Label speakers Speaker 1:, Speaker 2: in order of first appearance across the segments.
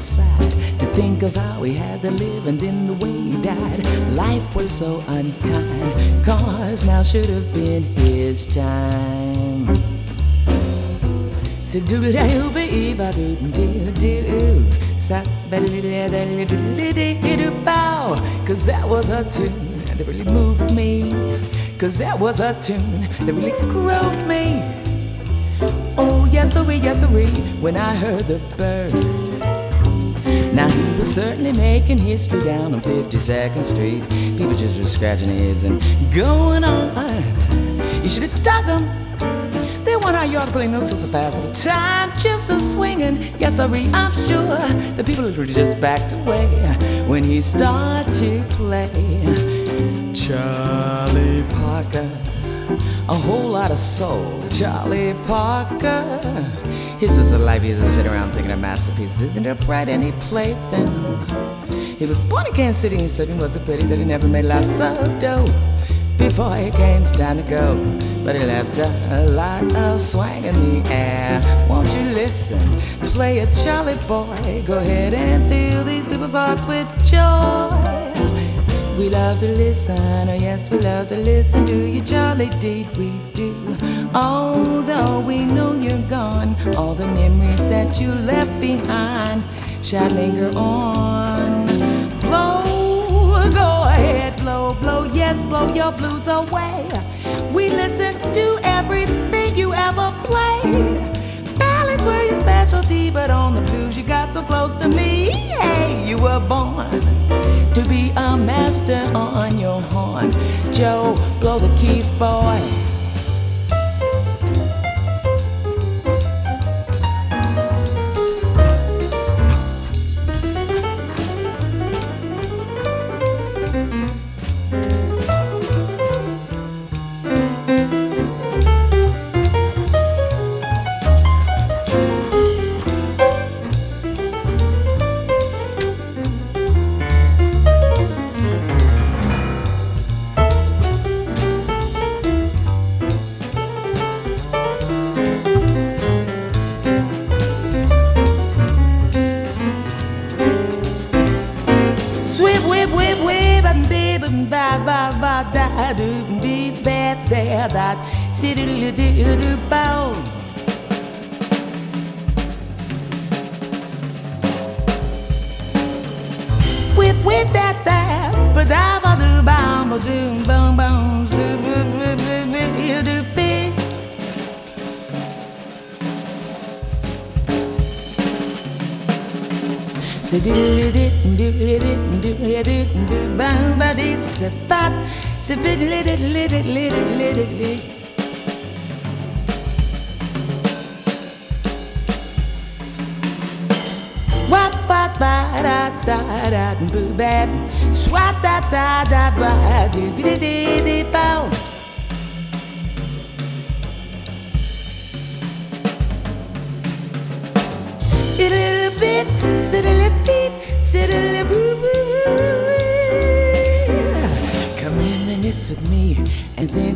Speaker 1: Inside to think of how he had to live and then the way he died. Life was so unkind, cause now should have been his time. So do la you be ba do do do sa ba li li li li li li bow Cause that was a tune that really moved me Cause that was a tune that really grooved me Oh yes oh yes oh when I heard the bird now he was certainly making history down on 52nd Street. People just were scratching heads and going on. You should have dug them one how you ought to play no so, fast at a time, just a swinging. Yes, sorry, I'm sure the people literally just backed away when he started to play. Charlie Parker, a whole lot of soul. Charlie Parker. His is a life he doesn't sit around thinking of masterpieces. Isn't it bright and he played them? He was born in Kansas City and certainly was a pity that he never made lots of dough before he came time to go. But he left a lot of swang in the air. Won't you listen? Play a jolly boy. Go ahead and fill these people's hearts with joy. We love to listen, oh yes, we love to listen to you, jolly deed we do. Although we know you're gone, all the memories that you left behind shall linger on. Blow, go ahead, blow, blow, yes, blow your blues away. We listen to everything you ever play Ballads were your specialty, but on the blues you got so close to me. Hey, you were born to be a master on your horn. Joe, blow the keys, boy. doo doo bad there that city doo doo doo bow. Whip whip that that, but da ba doo bum ba doo do bum doo doo doo doo doo doo. do du, do du, do du, do du, do du, do du, do du, do du, do du, do du, it's a bit lit it, lit it, lit it, lit it, lit. What, da da da da da, da. bad. da da da da da da da da. doo bow.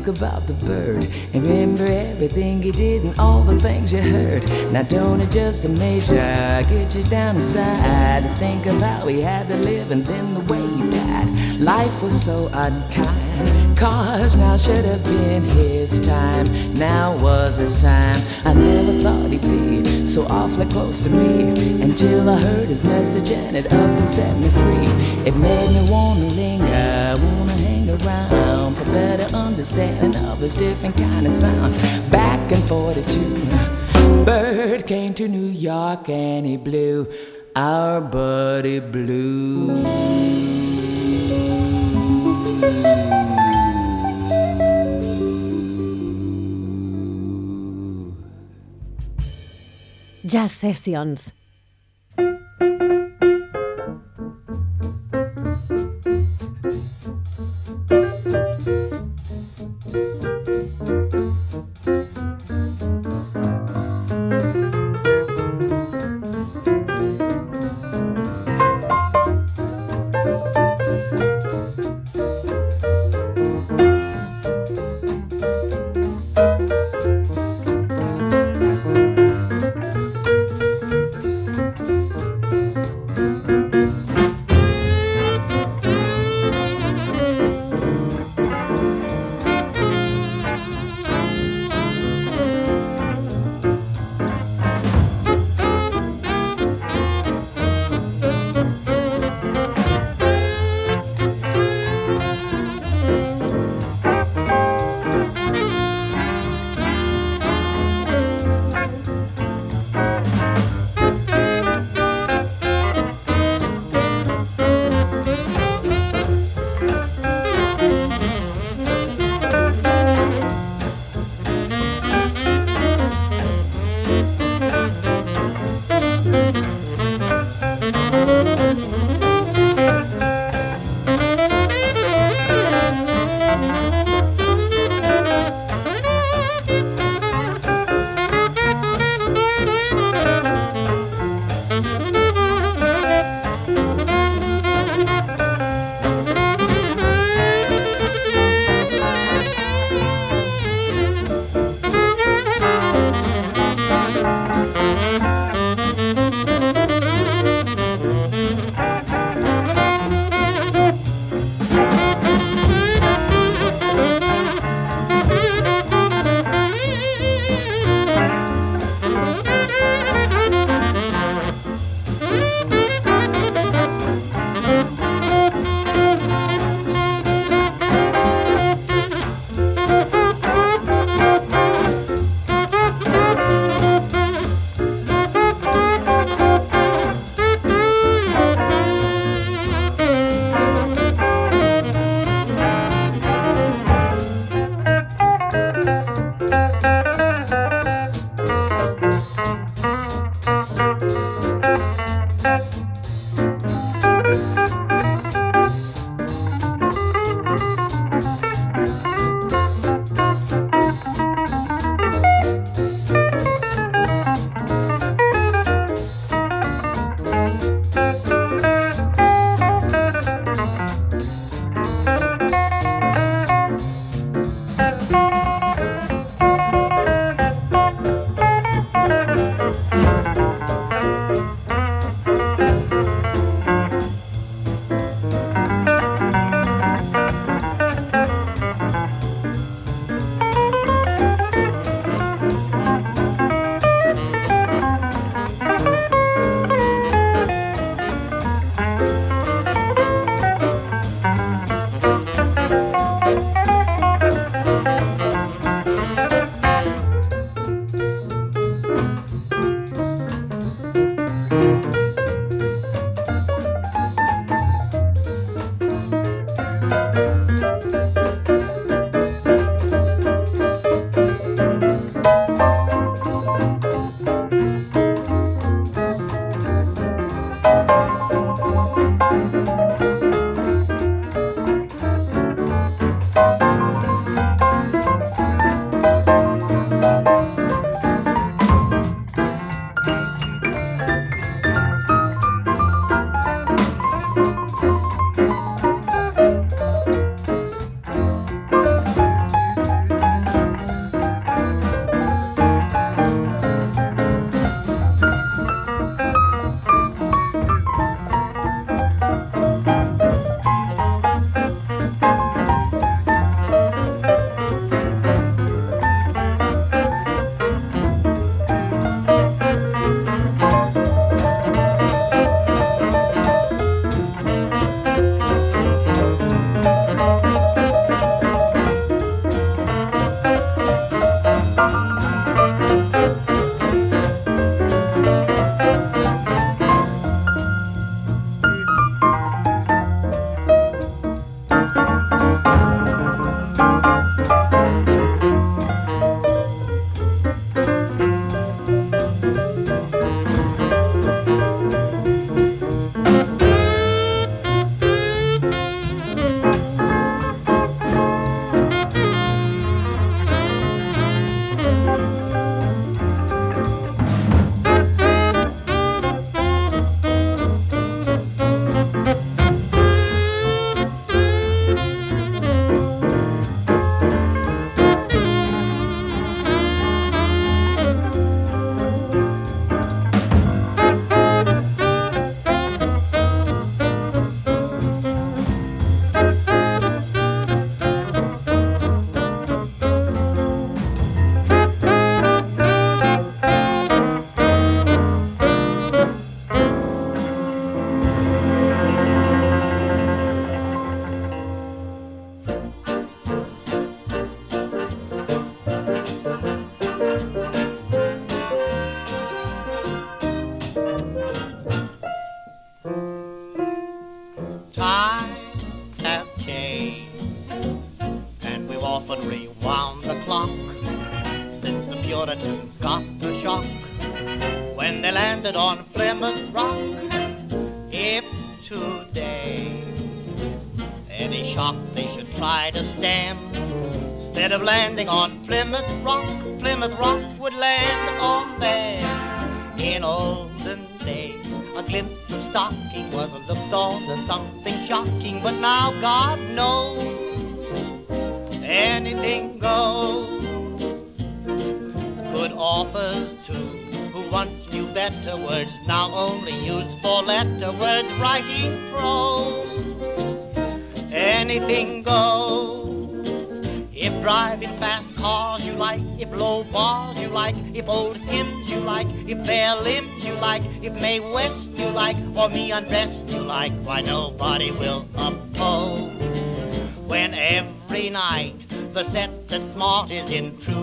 Speaker 1: About the bird and remember everything you did and all the things you heard. Now don't it just amaze ya, get you down inside to think of how he had to live and then the way he died. Life was so unkind, cause now should have been his time. Now was his time. I never thought he'd be so awfully close to me until I heard his message and it up and set me free. It made me wanna linger, wanna hang around better understanding of this different kind of sound. Back in 42, Bird came to New York and he blew our buddy blue.
Speaker 2: Jazz Sessions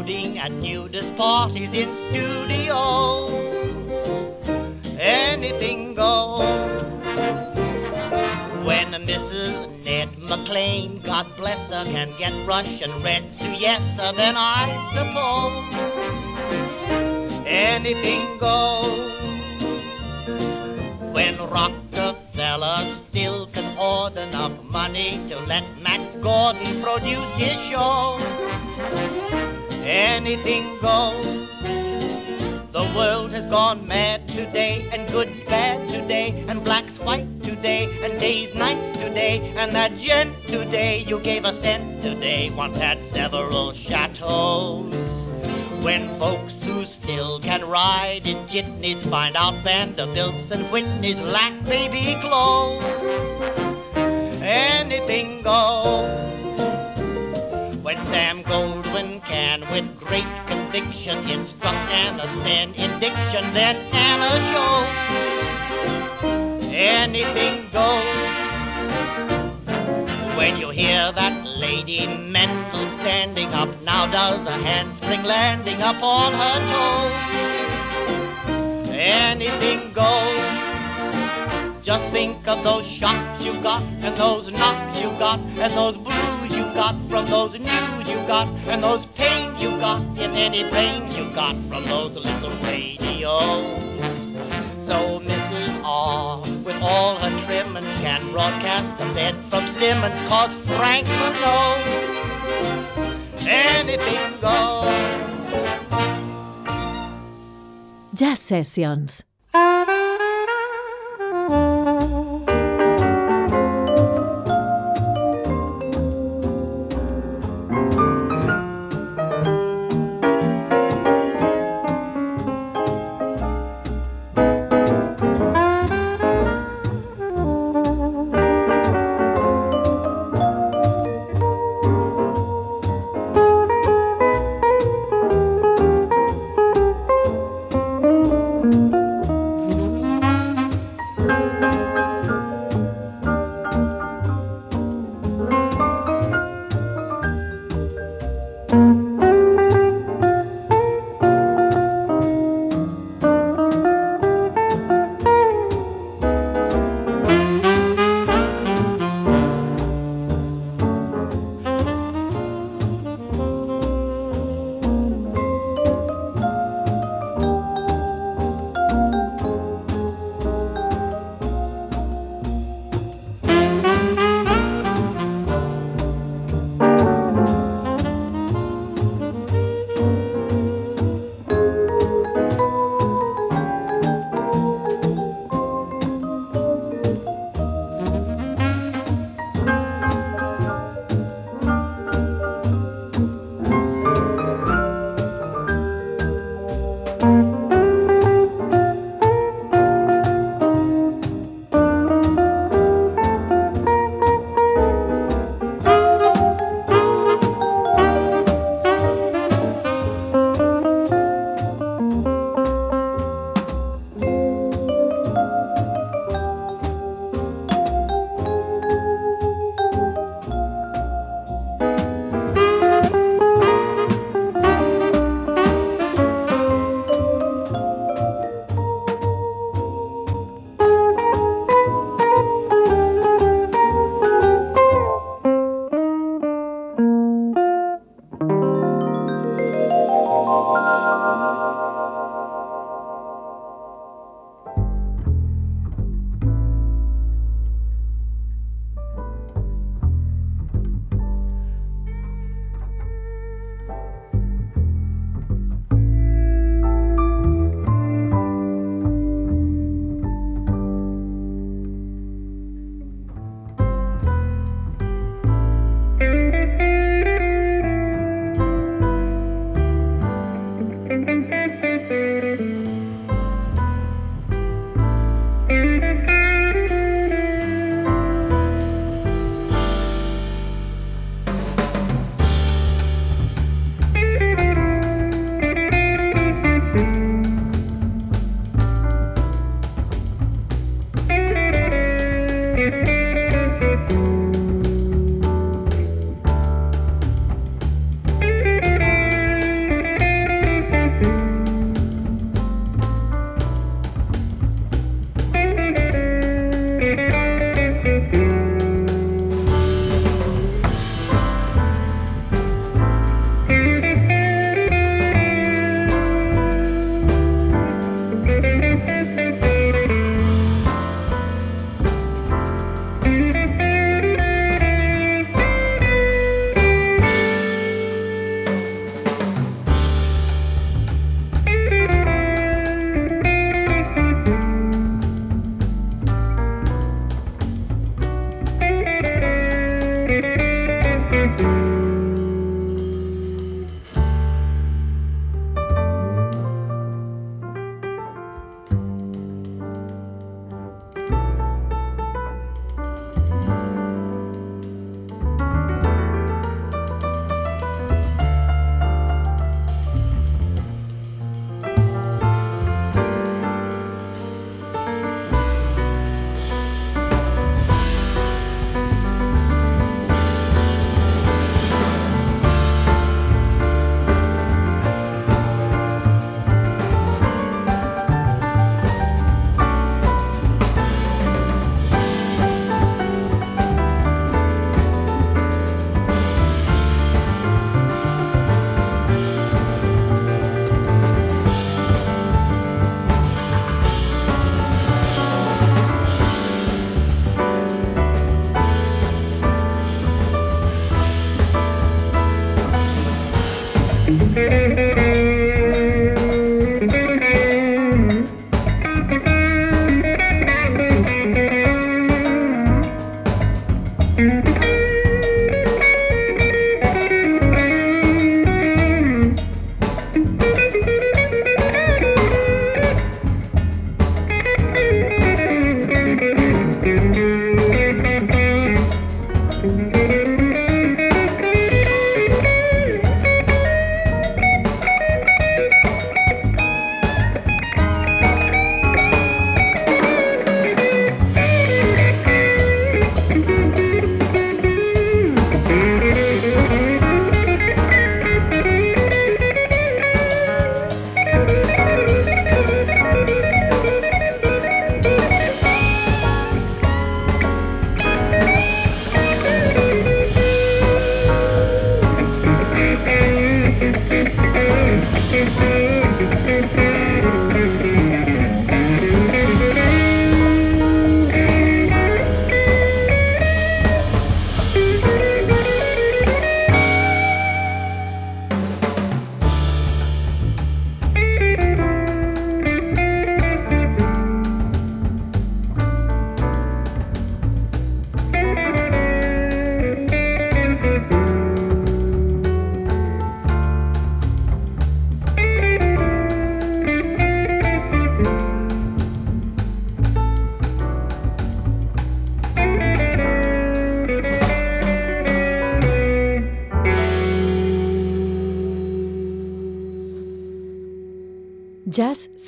Speaker 3: intruding at nudist parties in studio. Anything goes. When Mrs. Ned McLean, God bless her, can get Russian red siesta, then I suppose anything goes. When Rockefeller still can hoard enough money to let Max Gordon produce his show, anything goes. The world has gone mad today, and good's bad today, and black's white today, and day's night today, and that gent today you gave a cent today once had several chateaus. When folks who still can ride in jitneys find out Vanderbilts and Whitneys lack baby clothes, anything goes. When Sam Goldwyn can, with great conviction, instruct Anna Sten in diction, then Anna shows anything goes. When you hear that Lady Mendl standing up, now does a handspring landing up on her toes. Anything goes. Just think of those shocks you got, and those knocks you got, and those blues you got from those news you got, and those pains you got in any brains you got from those little radios. So Mrs. R, with all her trimmings, can broadcast a bed from Simmons, cause Franklin knows anything goes.
Speaker 2: Jazz Sessions.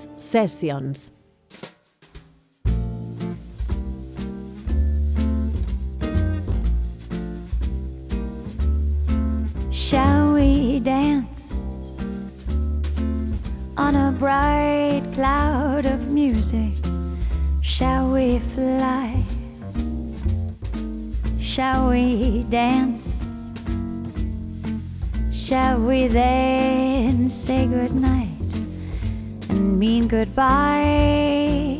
Speaker 2: Jazz Sessions.
Speaker 4: Shall we dance on a bright cloud of music? Shall we fly? Shall we dance? Shall we then say goodnight? mean goodbye.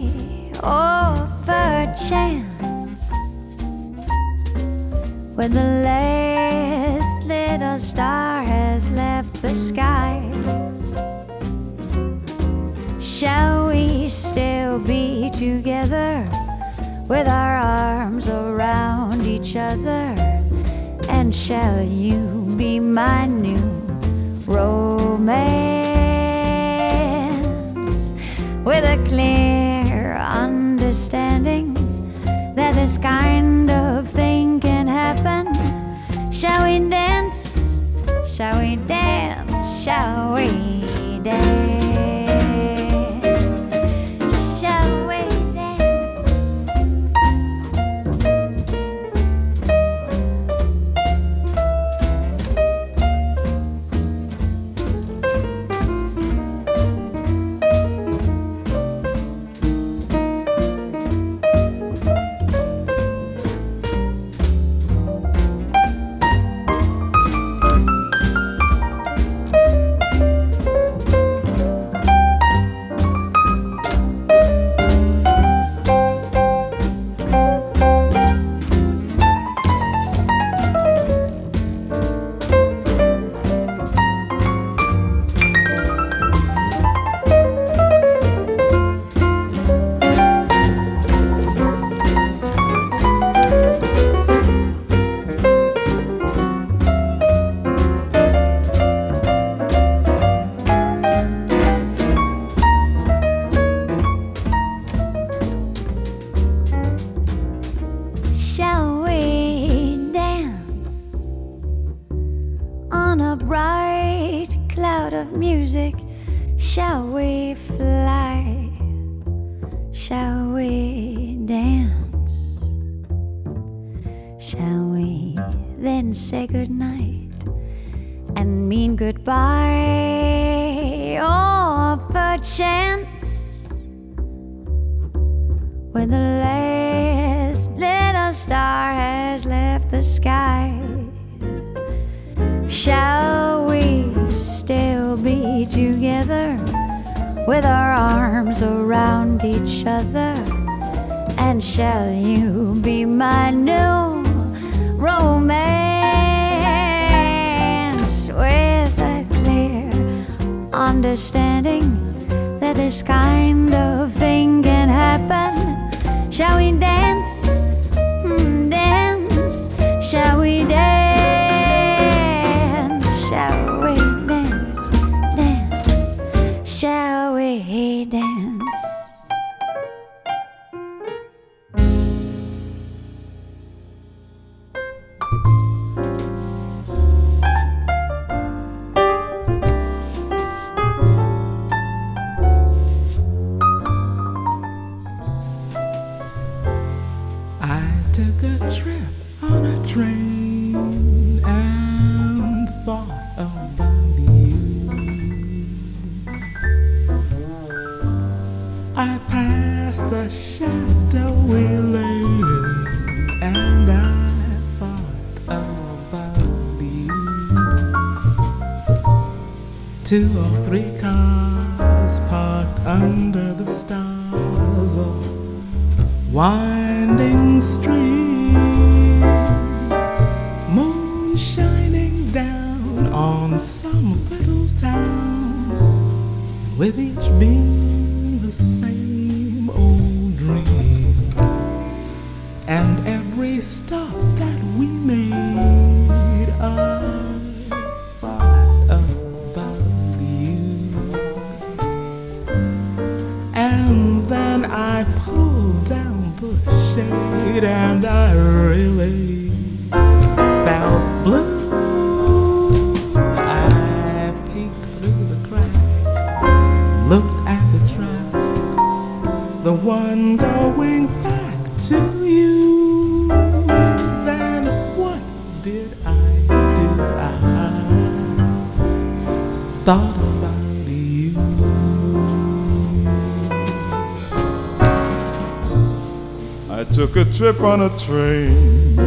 Speaker 4: Oh, perchance, when the last little star has left the sky, shall we still be together with our arms around each other? And shall you be my new romance? clear understanding that this kind of thing can happen. Shall we dance? Shall we dance? Shall we dance?
Speaker 5: On a train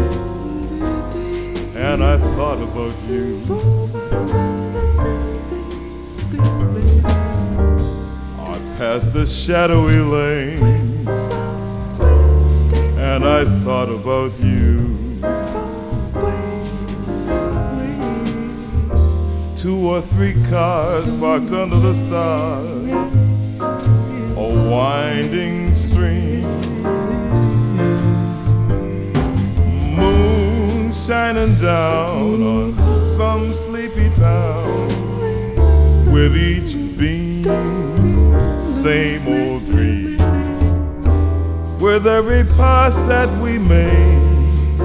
Speaker 6: and I thought
Speaker 5: about you. I passed a shadowy lane and I thought about you. Two or three cars parked under the stars, a winding stream. Shining down on some sleepy town
Speaker 6: with each
Speaker 5: beam, same old dream. With every pass that we made,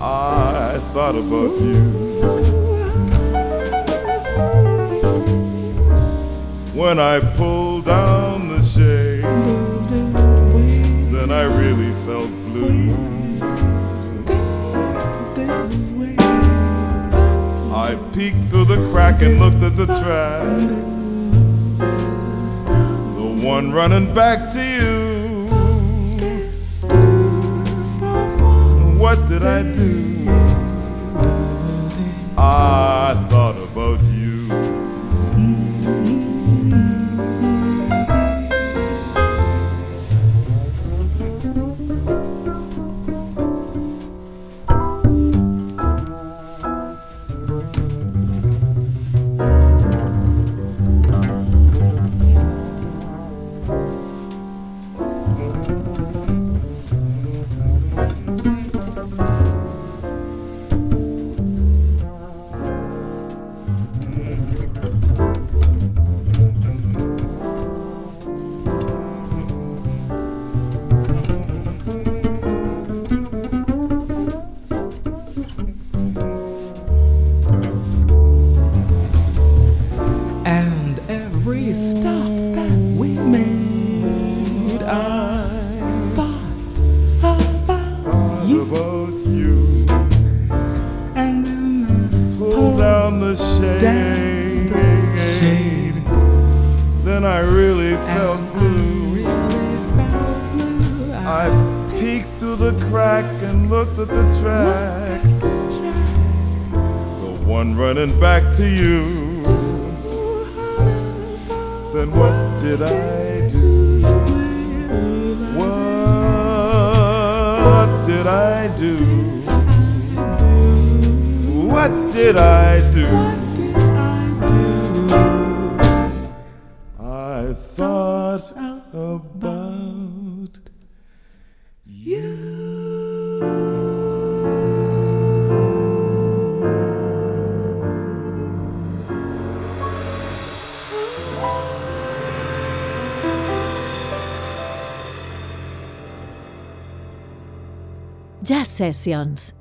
Speaker 5: I thought about you. When I pulled down the shade,
Speaker 6: then I really
Speaker 5: peeked through the crack and looked at the track. The one running back to you. What did I do? I
Speaker 2: Sessions.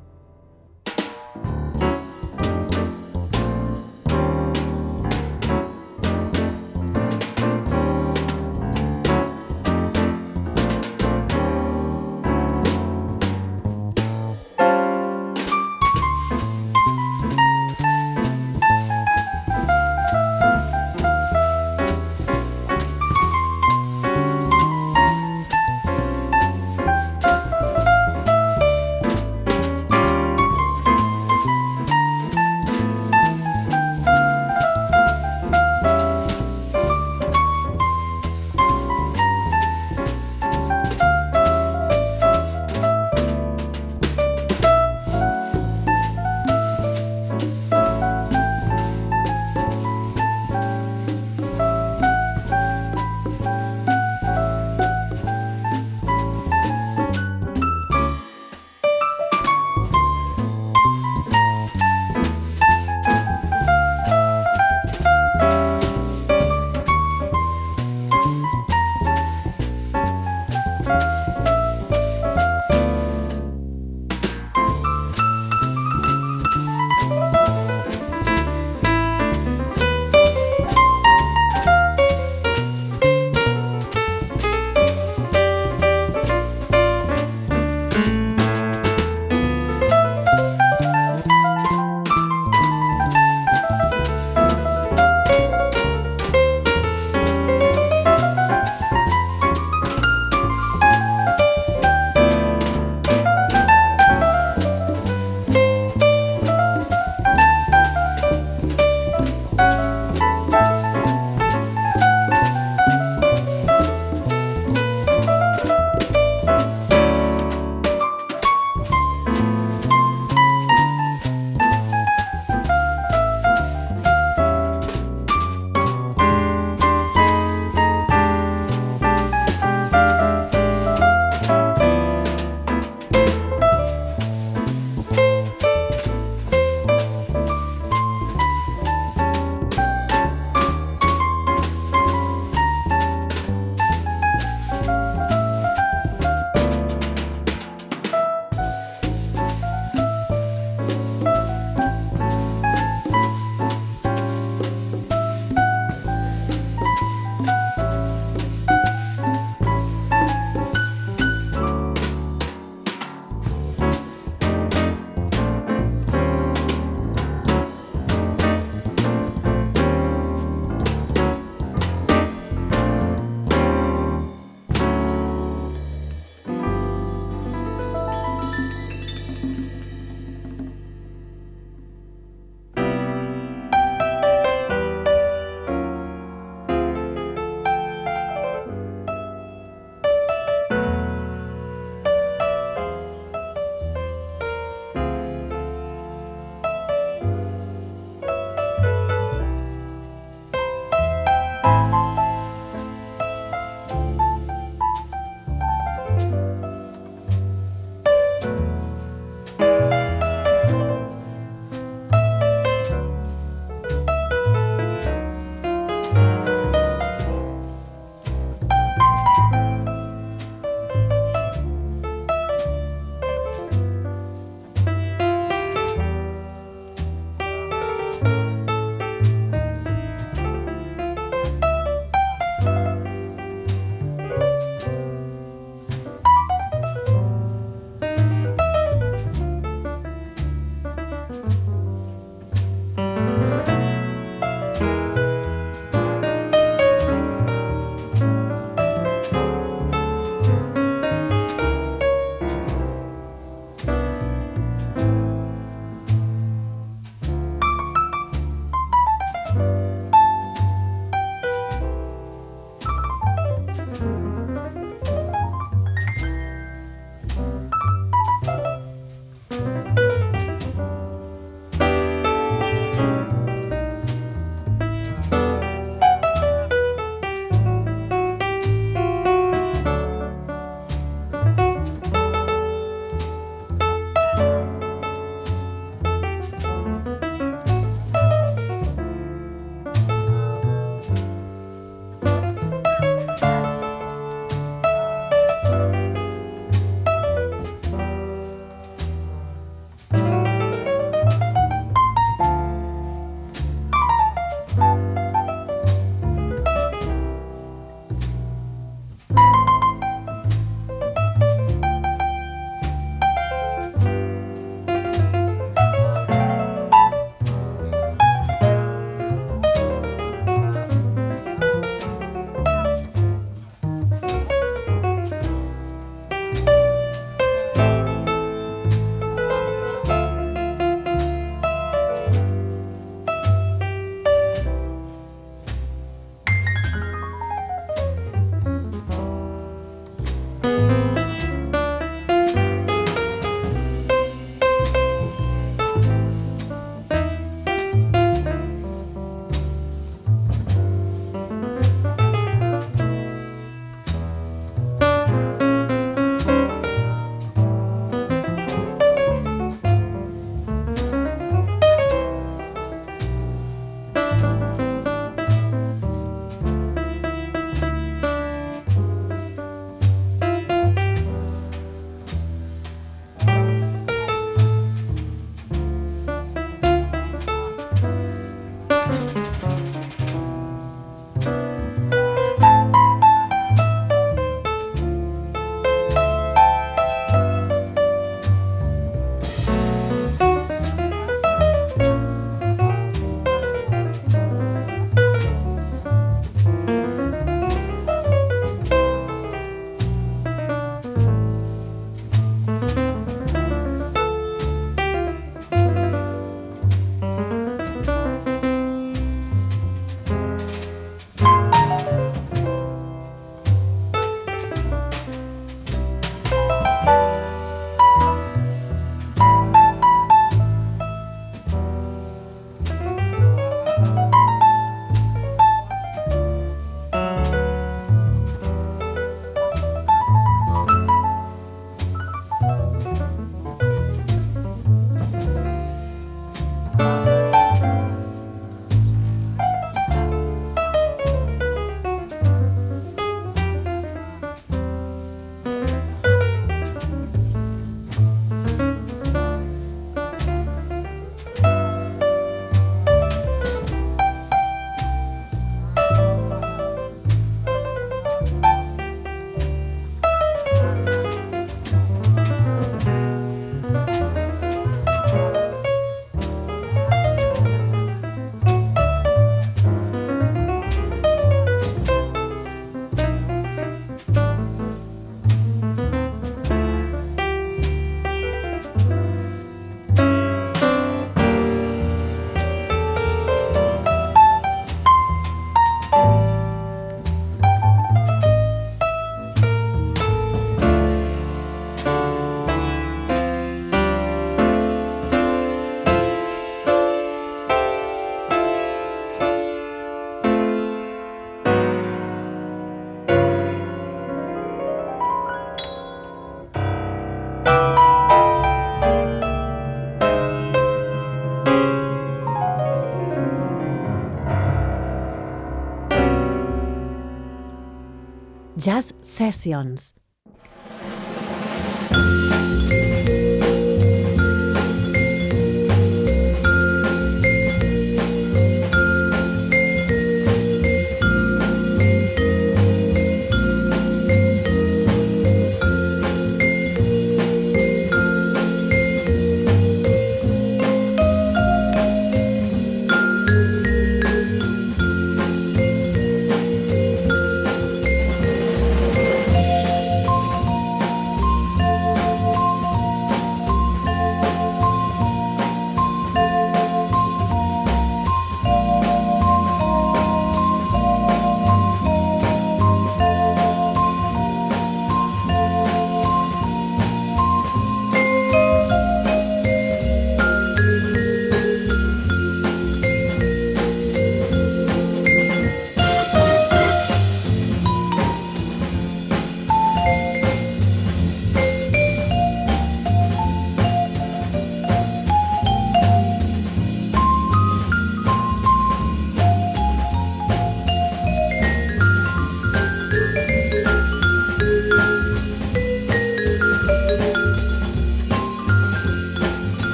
Speaker 2: Jazz Sessions.